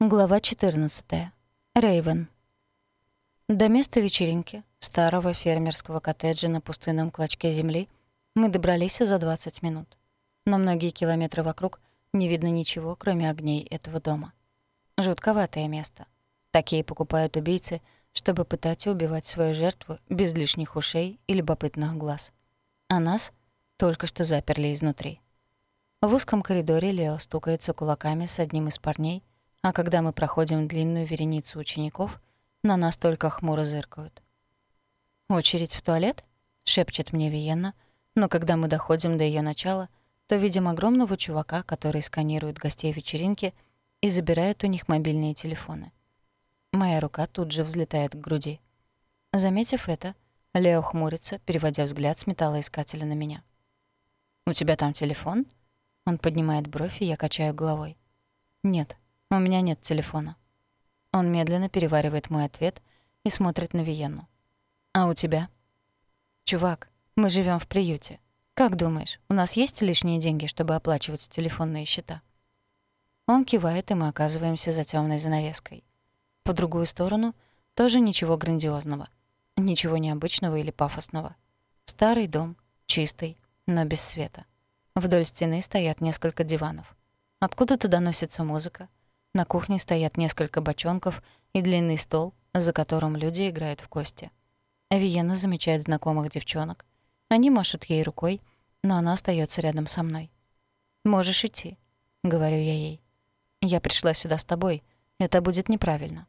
Глава 14. Рейвен. До места вечеринки, старого фермерского коттеджа на пустынном клочке земли, мы добрались за 20 минут. Но многие километры вокруг не видно ничего, кроме огней этого дома. Жутковатое место. Такие покупают убийцы, чтобы пытать и убивать свою жертву без лишних ушей и любопытных глаз. А нас только что заперли изнутри. В узком коридоре Лео стукается кулаками с одним из парней — а когда мы проходим длинную вереницу учеников, на нас только хмуро зыркают. «Очередь в туалет?» — шепчет мне Виенна, но когда мы доходим до ее начала, то видим огромного чувака, который сканирует гостей вечеринки и забирает у них мобильные телефоны. Моя рука тут же взлетает к груди. Заметив это, Лео хмурится, переводя взгляд с металлоискателя на меня. «У тебя там телефон?» Он поднимает бровь, и я качаю головой. «Нет, у меня нет телефона. Он медленно переваривает мой ответ и смотрит на Виенну. А у тебя? Чувак, мы живем в приюте. Как думаешь, у нас есть лишние деньги, чтобы оплачивать телефонные счета? Он кивает, и мы оказываемся за темной занавеской. По другую сторону тоже ничего грандиозного. Ничего необычного или пафосного. Старый дом, чистый, но без света. Вдоль стены стоят несколько диванов. Откуда-то доносится музыка, на кухне стоят несколько бочонков и длинный стол, за которым люди играют в кости. Виена замечает знакомых девчонок. Они машут ей рукой, но она остается рядом со мной. «Можешь идти», — говорю я ей. «Я пришла сюда с тобой. Это будет неправильно».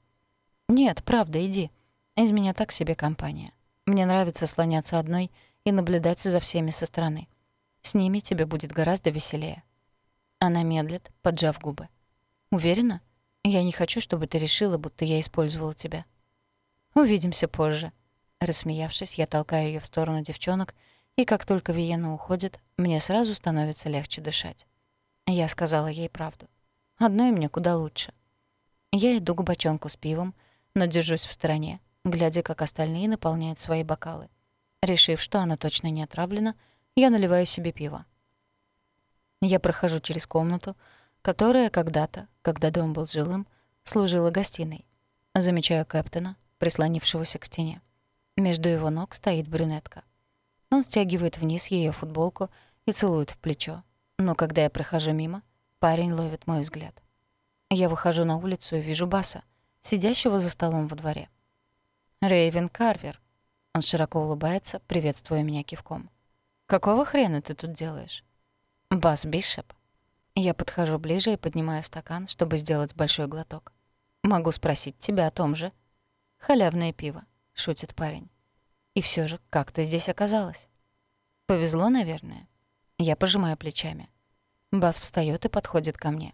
«Нет, правда, иди. Из меня так себе компания. Мне нравится слоняться одной и наблюдать за всеми со стороны. С ними тебе будет гораздо веселее». Она медлит, поджав губы. Уверена? Я не хочу, чтобы ты решила, будто я использовала тебя. Увидимся позже. Рассмеявшись, я толкаю ее в сторону девчонок, и как только Виена уходит, мне сразу становится легче дышать. Я сказала ей правду. Одной мне куда лучше. Я иду к бочонку с пивом, но держусь в стороне, глядя, как остальные наполняют свои бокалы. Решив, что оно точно не отравлено, я наливаю себе пиво. Я прохожу через комнату, которая когда-то, когда дом был жилым, служила гостиной. Замечаю Кэптона, прислонившегося к стене. Между его ног стоит брюнетка. Он стягивает вниз ее футболку и целует в плечо. Но когда я прохожу мимо, парень ловит мой взгляд. Я выхожу на улицу и вижу Баса, сидящего за столом во дворе. «Рэйвен Карвер». Он широко улыбается, приветствуя меня кивком. «Какого хрена ты тут делаешь?» «Бас Бишоп я подхожу ближе и поднимаю стакан, чтобы сделать большой глоток. «Могу спросить тебя о том же?» «Халявное пиво», — шутит парень. «И все же, как ты здесь оказалась?» «Повезло, наверное». Я пожимаю плечами. Бас встаёт и подходит ко мне.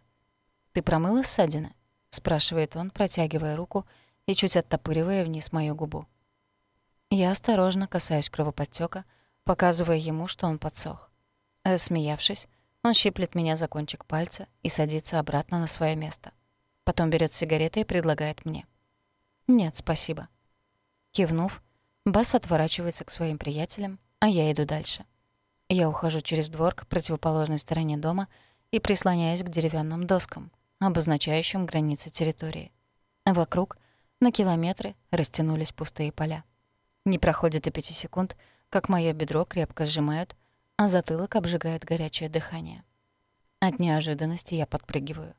«Ты промыла ссадины?» — спрашивает он, протягивая руку и чуть оттопыривая вниз мою губу. Я осторожно касаюсь кровоподтёка, показывая ему, что он подсох. Рассмеявшись, он щиплет меня за кончик пальца и садится обратно на свое место. Потом берет сигареты и предлагает мне. «Нет, спасибо». Кивнув, Бас отворачивается к своим приятелям, а я иду дальше. Я ухожу через двор к противоположной стороне дома и прислоняюсь к деревянным доскам, обозначающим границы территории. Вокруг на километры растянулись пустые поля. Не проходит и пяти секунд, как моё бедро крепко сжимают, а затылок обжигает горячее дыхание. От неожиданности я подпрыгиваю.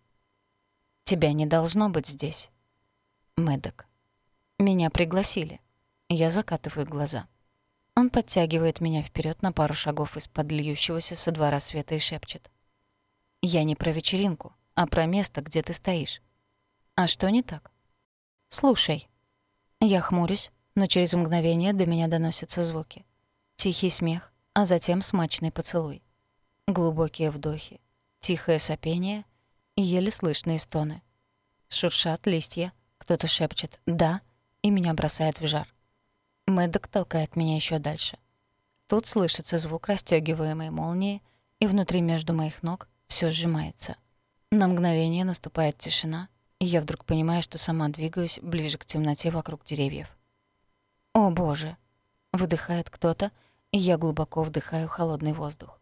«Тебя не должно быть здесь». Мэддок. «Меня пригласили». Я закатываю глаза. Он подтягивает меня вперед на пару шагов из-под льющегося со двора света и шепчет. «Я не про вечеринку, а про место, где ты стоишь». «А что не так?» «Слушай». Я хмурюсь, но через мгновение до меня доносятся звуки. Тихий смех, а затем смачный поцелуй. Глубокие вдохи, тихое сопение и еле слышные стоны. Шуршат листья, кто-то шепчет «да», и меня бросает в жар. Мэддок толкает меня еще дальше. Тут слышится звук расстёгиваемой молнии, и внутри между моих ног все сжимается. На мгновение наступает тишина, и я вдруг понимаю, что сама двигаюсь ближе к темноте вокруг деревьев. «О, Боже!» — выдыхает кто-то, я глубоко вдыхаю холодный воздух.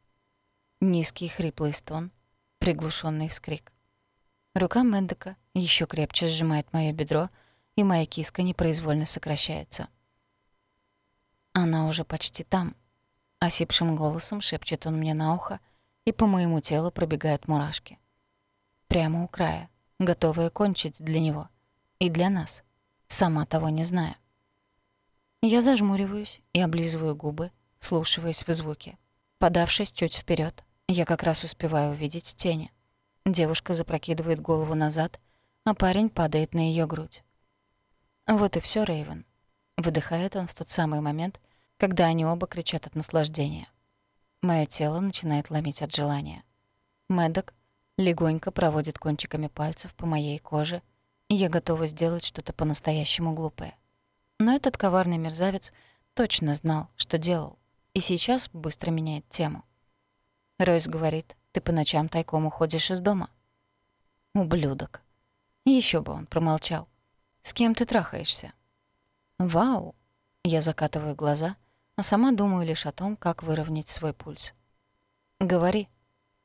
Низкий хриплый стон, приглушенный вскрик. Рука Мэддека еще крепче сжимает мое бедро, и моя киска непроизвольно сокращается. «Она уже почти там», — осипшим голосом шепчет он мне на ухо, и по моему телу пробегают мурашки. Прямо у края, готовые кончить для него. И для нас, сама того не зная. Я зажмуриваюсь и облизываю губы, вслушиваясь в звуки. Подавшись чуть вперед, я как раз успеваю увидеть тени. Девушка запрокидывает голову назад, а парень падает на ее грудь. Вот и все, Рейвен. Выдыхает он в тот самый момент, когда они оба кричат от наслаждения. Моё тело начинает ломить от желания. Мэддок легонько проводит кончиками пальцев по моей коже, и я готова сделать что-то по-настоящему глупое. Но этот коварный мерзавец точно знал, что делал, и сейчас быстро меняет тему. Ройс говорит, ты по ночам тайком уходишь из дома. Ублюдок. Еще бы он промолчал. С кем ты трахаешься? Вау. Я закатываю глаза, а сама думаю лишь о том, как выровнять свой пульс. Говори.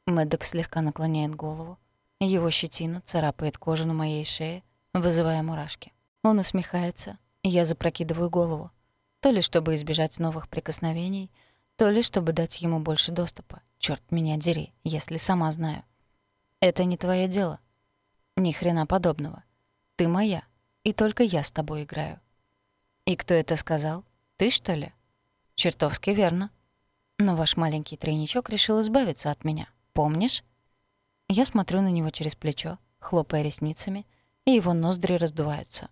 Мэддок слегка наклоняет голову. Его щетина царапает кожу на моей шее, вызывая мурашки. Он усмехается, я запрокидываю голову. То ли чтобы избежать новых прикосновений, то ли чтобы дать ему больше доступа. Черт меня дери, если сама знаю. Это не твое дело. Ни хрена подобного. Ты моя, и только я с тобой играю. И кто это сказал? Ты, что ли? Чертовски верно. Но ваш маленький тройничок решил избавиться от меня. Помнишь? Я смотрю на него через плечо, хлопая ресницами, и его ноздри раздуваются.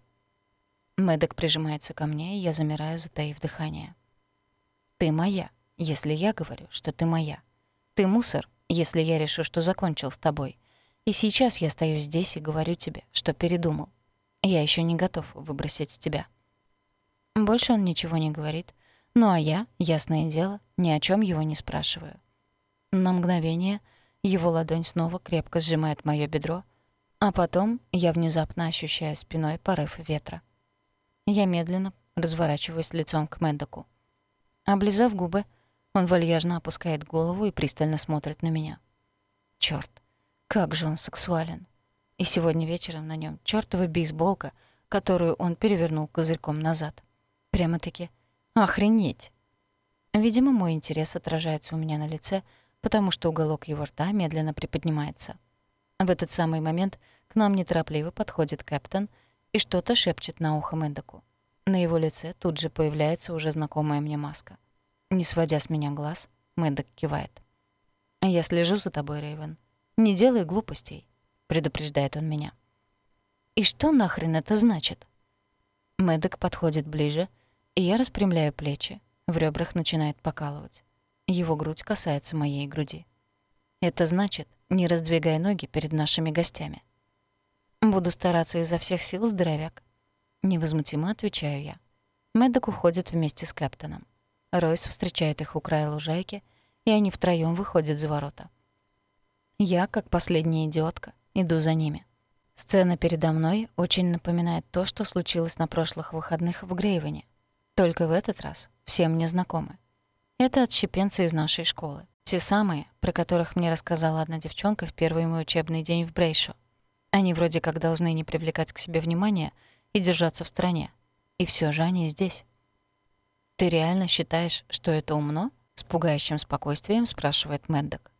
Мэддок прижимается ко мне, и я замираю, затаив дыхание. «Ты моя, если я говорю, что ты моя. Ты мусор, если я решу, что закончил с тобой. И сейчас я стою здесь и говорю тебе, что передумал. Я еще не готов выбросить тебя». Больше он ничего не говорит, ну а я, ясное дело, ни о чем его не спрашиваю. На мгновение его ладонь снова крепко сжимает моё бедро, а потом я внезапно ощущаю спиной порыв ветра. Я медленно разворачиваюсь лицом к Мэддоку. Облизав губы, он вальяжно опускает голову и пристально смотрит на меня. Чёрт, как же он сексуален. И сегодня вечером на нём чёртова бейсболка, которую он перевернул козырьком назад. Прямо-таки охренеть. Видимо, мой интерес отражается у меня на лице, потому что уголок его рта медленно приподнимается. В этот самый момент к нам неторопливо подходит капитан — и что-то шепчет на ухо Мэддоку. На его лице тут же появляется уже знакомая мне маска. Не сводя с меня глаз, Мэддок кивает. «Я слежу за тобой, Рэйвен. Не делай глупостей», — предупреждает он меня. «И что нахрен это значит?» Мэддок подходит ближе, и я распрямляю плечи. В ребрах начинает покалывать. Его грудь касается моей груди. «Это значит, не раздвигай ноги перед нашими гостями», «Буду стараться изо всех сил, здоровяк». Невозмутимо отвечаю я. Мэддок уходит вместе с Кэптоном. Ройс встречает их у края лужайки, и они втроём выходят за ворота. Я, как последняя идиотка, иду за ними. Сцена передо мной очень напоминает то, что случилось на прошлых выходных в Грейвене. Только в этот раз все мне знакомы. Это отщепенцы из нашей школы. Те самые, про которых мне рассказала одна девчонка в первый мой учебный день в Брейшо. Они вроде как должны не привлекать к себе внимания и держаться в стороне. И все же они здесь. «Ты реально считаешь, что это умно?» — с пугающим спокойствием спрашивает Мэддок.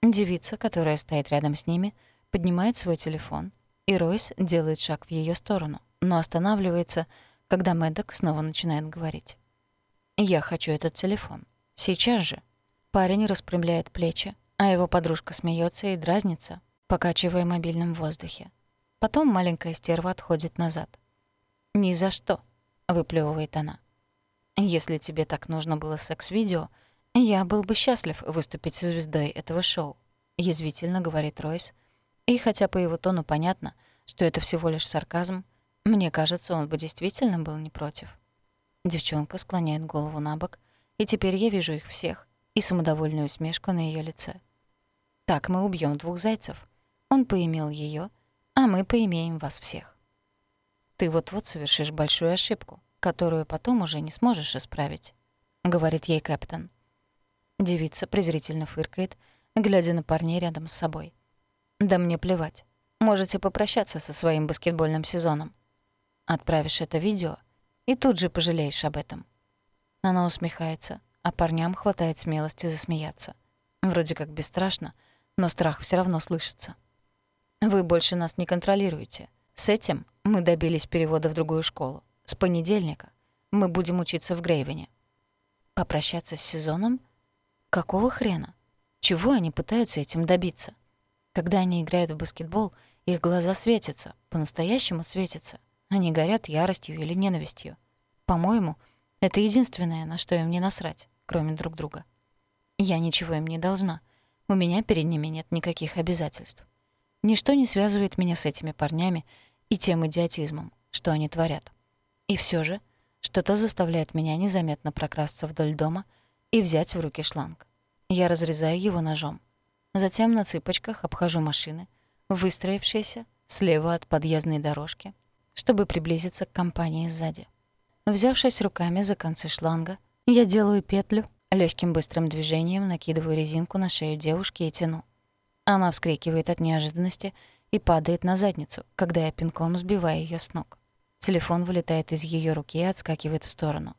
Девица, которая стоит рядом с ними, поднимает свой телефон, и Ройс делает шаг в ее сторону, но останавливается, когда Мэддок снова начинает говорить. «Я хочу этот телефон. Сейчас же». Парень распрямляет плечи, а его подружка смеется и дразнится, покачивая мобильным в воздухе. Потом маленькая стерва отходит назад. «Ни за что», — выплевывает она. «Если тебе так нужно было секс-видео, я был бы счастлив выступить звездой этого шоу», — язвительно говорит Ройс. И хотя по его тону понятно, что это всего лишь сарказм, мне кажется, он бы действительно был не против. Девчонка склоняет голову на бок, и теперь я вижу их всех и самодовольную усмешку на ее лице. Так мы убьем двух зайцев. Он поимел ее, а мы поимеем вас всех. Ты вот-вот совершишь большую ошибку, которую потом уже не сможешь исправить, говорит ей капитан. Девица презрительно фыркает, глядя на парней рядом с собой. Да мне плевать. Можете попрощаться со своим баскетбольным сезоном. Отправишь это видео и тут же пожалеешь об этом. Она усмехается, а парням хватает смелости засмеяться. Вроде как бесстрашно, но страх все равно слышится. Вы больше нас не контролируете. С этим мы добились перевода в другую школу. С понедельника мы будем учиться в Грейвене. Попрощаться с сезоном? Какого хрена? Чего они пытаются этим добиться? Когда они играют в баскетбол, их глаза светятся, по-настоящему светятся. Они горят яростью или ненавистью. По-моему, это единственное, на что им не насрать, кроме друг друга. Я ничего им не должна. У меня перед ними нет никаких обязательств. Ничто не связывает меня с этими парнями и тем идиотизмом, что они творят. И все же что-то заставляет меня незаметно прокрасться вдоль дома и взять в руки шланг. Я разрезаю его ножом. Затем на цыпочках обхожу машины, выстроившиеся слева от подъездной дорожки, чтобы приблизиться к компании сзади. Взявшись руками за концы шланга, я делаю петлю, легким быстрым движением накидываю резинку на шею девушки и тяну. Она вскрикивает от неожиданности и падает на задницу, когда я пинком сбиваю ее с ног. Телефон вылетает из ее руки и отскакивает в сторону.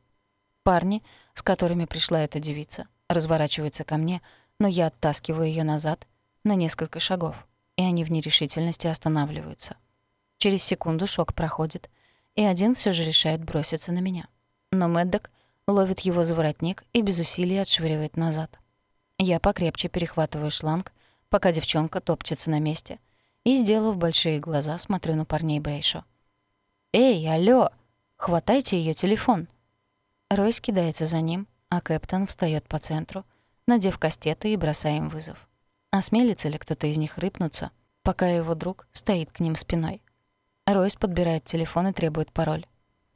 Парни, с которыми пришла эта девица, разворачиваются ко мне, но я оттаскиваю ее назад на несколько шагов, и они в нерешительности останавливаются. Через секунду шок проходит, и один все же решает броситься на меня. Но Мэддок ловит его за воротник и без усилий отшвыривает назад. Я покрепче перехватываю шланг пока девчонка топчется на месте, и, сделав большие глаза, смотрю на парней Брейшо. «Эй, алло! Хватайте ее телефон!» Ройс кидается за ним, а Кэптон встает по центру, надев кастеты и бросая им вызов. Осмелится ли кто-то из них рыпнуться, пока его друг стоит к ним спиной? Ройс подбирает телефон и требует пароль.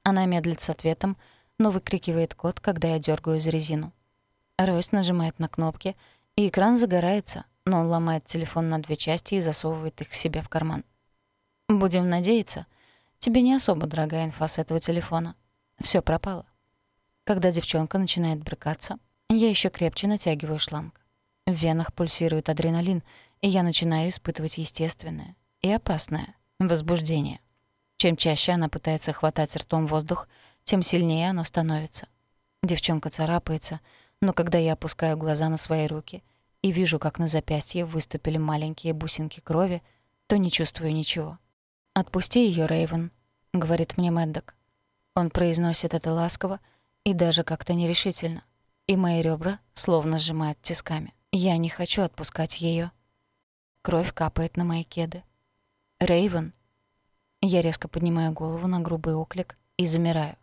Она медлит с ответом, но выкрикивает код, когда я дергаю за резину. Ройс нажимает на кнопки, и экран загорается, но он ломает телефон на две части и засовывает их себе в карман. «Будем надеяться, тебе не особо дорогая инфа с этого телефона. Всё пропало». Когда девчонка начинает брыкаться, я ещё крепче натягиваю шланг. В венах пульсирует адреналин, и я начинаю испытывать естественное и опасное возбуждение. Чем чаще она пытается хватать ртом воздух, тем сильнее оно становится. Девчонка царапается, но когда я опускаю глаза на свои руки — и вижу, как на запястье выступили маленькие бусинки крови, то не чувствую ничего. «Отпусти ее, Рейвен», — говорит мне Мэддок. Он произносит это ласково и даже как-то нерешительно, и мои ребра словно сжимают тисками. Я не хочу отпускать ее. Кровь капает на мои кеды. Рейвен. Я резко поднимаю голову на грубый оклик и замираю.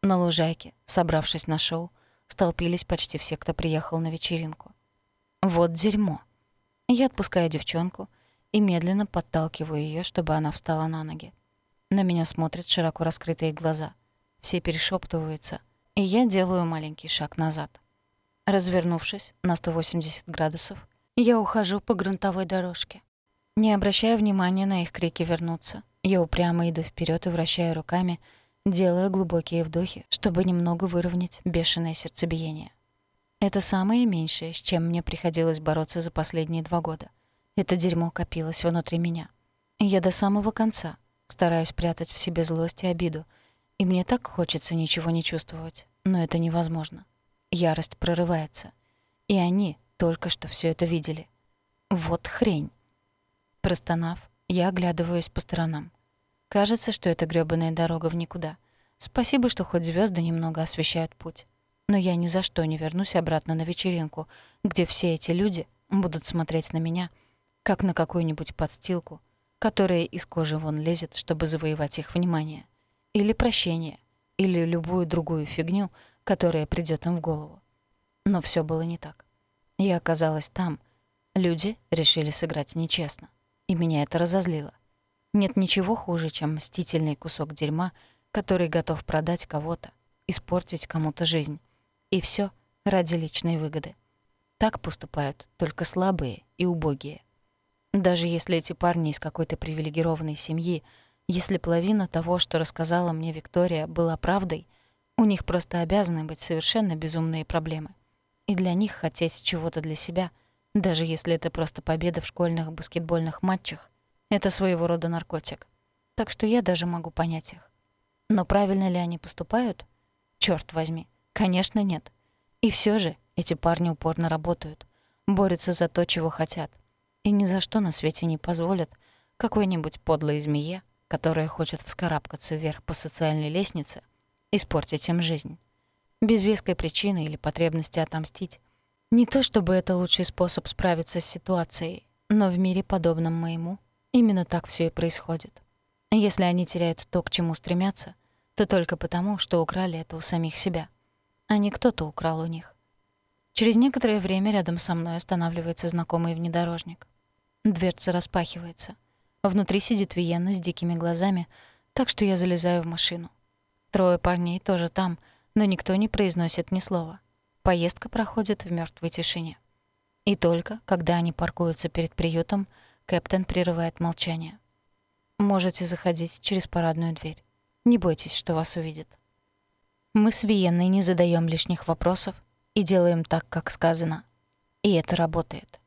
На лужайке, собравшись на шоу, столпились почти все, кто приехал на вечеринку. Вот дерьмо. Я отпускаю девчонку и медленно подталкиваю ее, чтобы она встала на ноги. На меня смотрят широко раскрытые глаза. Все перешептываются, и я делаю маленький шаг назад. Развернувшись на 180 градусов, я ухожу по грунтовой дорожке. Не обращая внимания на их крики вернуться, я упрямо иду вперед и вращаю руками, делая глубокие вдохи, чтобы немного выровнять бешеное сердцебиение. Это самое меньшее, с чем мне приходилось бороться за последние два года. Это дерьмо копилось внутри меня. Я до самого конца стараюсь прятать в себе злость и обиду, и мне так хочется ничего не чувствовать, но это невозможно. Ярость прорывается. И они только что все это видели. Вот хрень. Простонав, я оглядываюсь по сторонам. Кажется, что это грёбаная дорога в никуда. Спасибо, что хоть звезды немного освещают путь но я ни за что не вернусь обратно на вечеринку, где все эти люди будут смотреть на меня, как на какую-нибудь подстилку, которая из кожи вон лезет, чтобы завоевать их внимание, или прощение, или любую другую фигню, которая придёт им в голову. Но всё было не так. Я оказалась там. Люди решили сыграть нечестно, и меня это разозлило. Нет ничего хуже, чем мстительный кусок дерьма, который готов продать кого-то, испортить кому-то жизнь. И все ради личной выгоды. Так поступают только слабые и убогие. Даже если эти парни из какой-то привилегированной семьи, если половина того, что рассказала мне Виктория, была правдой, у них просто обязаны быть совершенно безумные проблемы. И для них хотеть чего-то для себя, даже если это просто победа в школьных баскетбольных матчах, Это своего рода наркотик. Так что я даже могу понять их. Но правильно ли они поступают? Чёрт возьми, конечно, нет. И всё же эти парни упорно работают, борются за то, чего хотят. И ни за что на свете не позволят какой-нибудь подлой змее, которая хочет вскарабкаться вверх по социальной лестнице, испортить им жизнь. Без веской причины или потребности отомстить. Не то чтобы это лучший способ справиться с ситуацией, но в мире, подобном моему, именно так всё и происходит. Если они теряют то, к чему стремятся, то только потому, что украли это у самих себя, а не кто-то украл у них. Через некоторое время рядом со мной останавливается знакомый внедорожник. Дверца распахивается. Внутри сидит Виенна с дикими глазами, так что я залезаю в машину. Трое парней тоже там, но никто не произносит ни слова. Поездка проходит в мёртвой тишине. И только, когда они паркуются перед приютом, Кэптен прерывает молчание. Можете заходить через парадную дверь. Не бойтесь, что вас увидят. Мы с Виенной не задаем лишних вопросов и делаем так, как сказано. И это работает.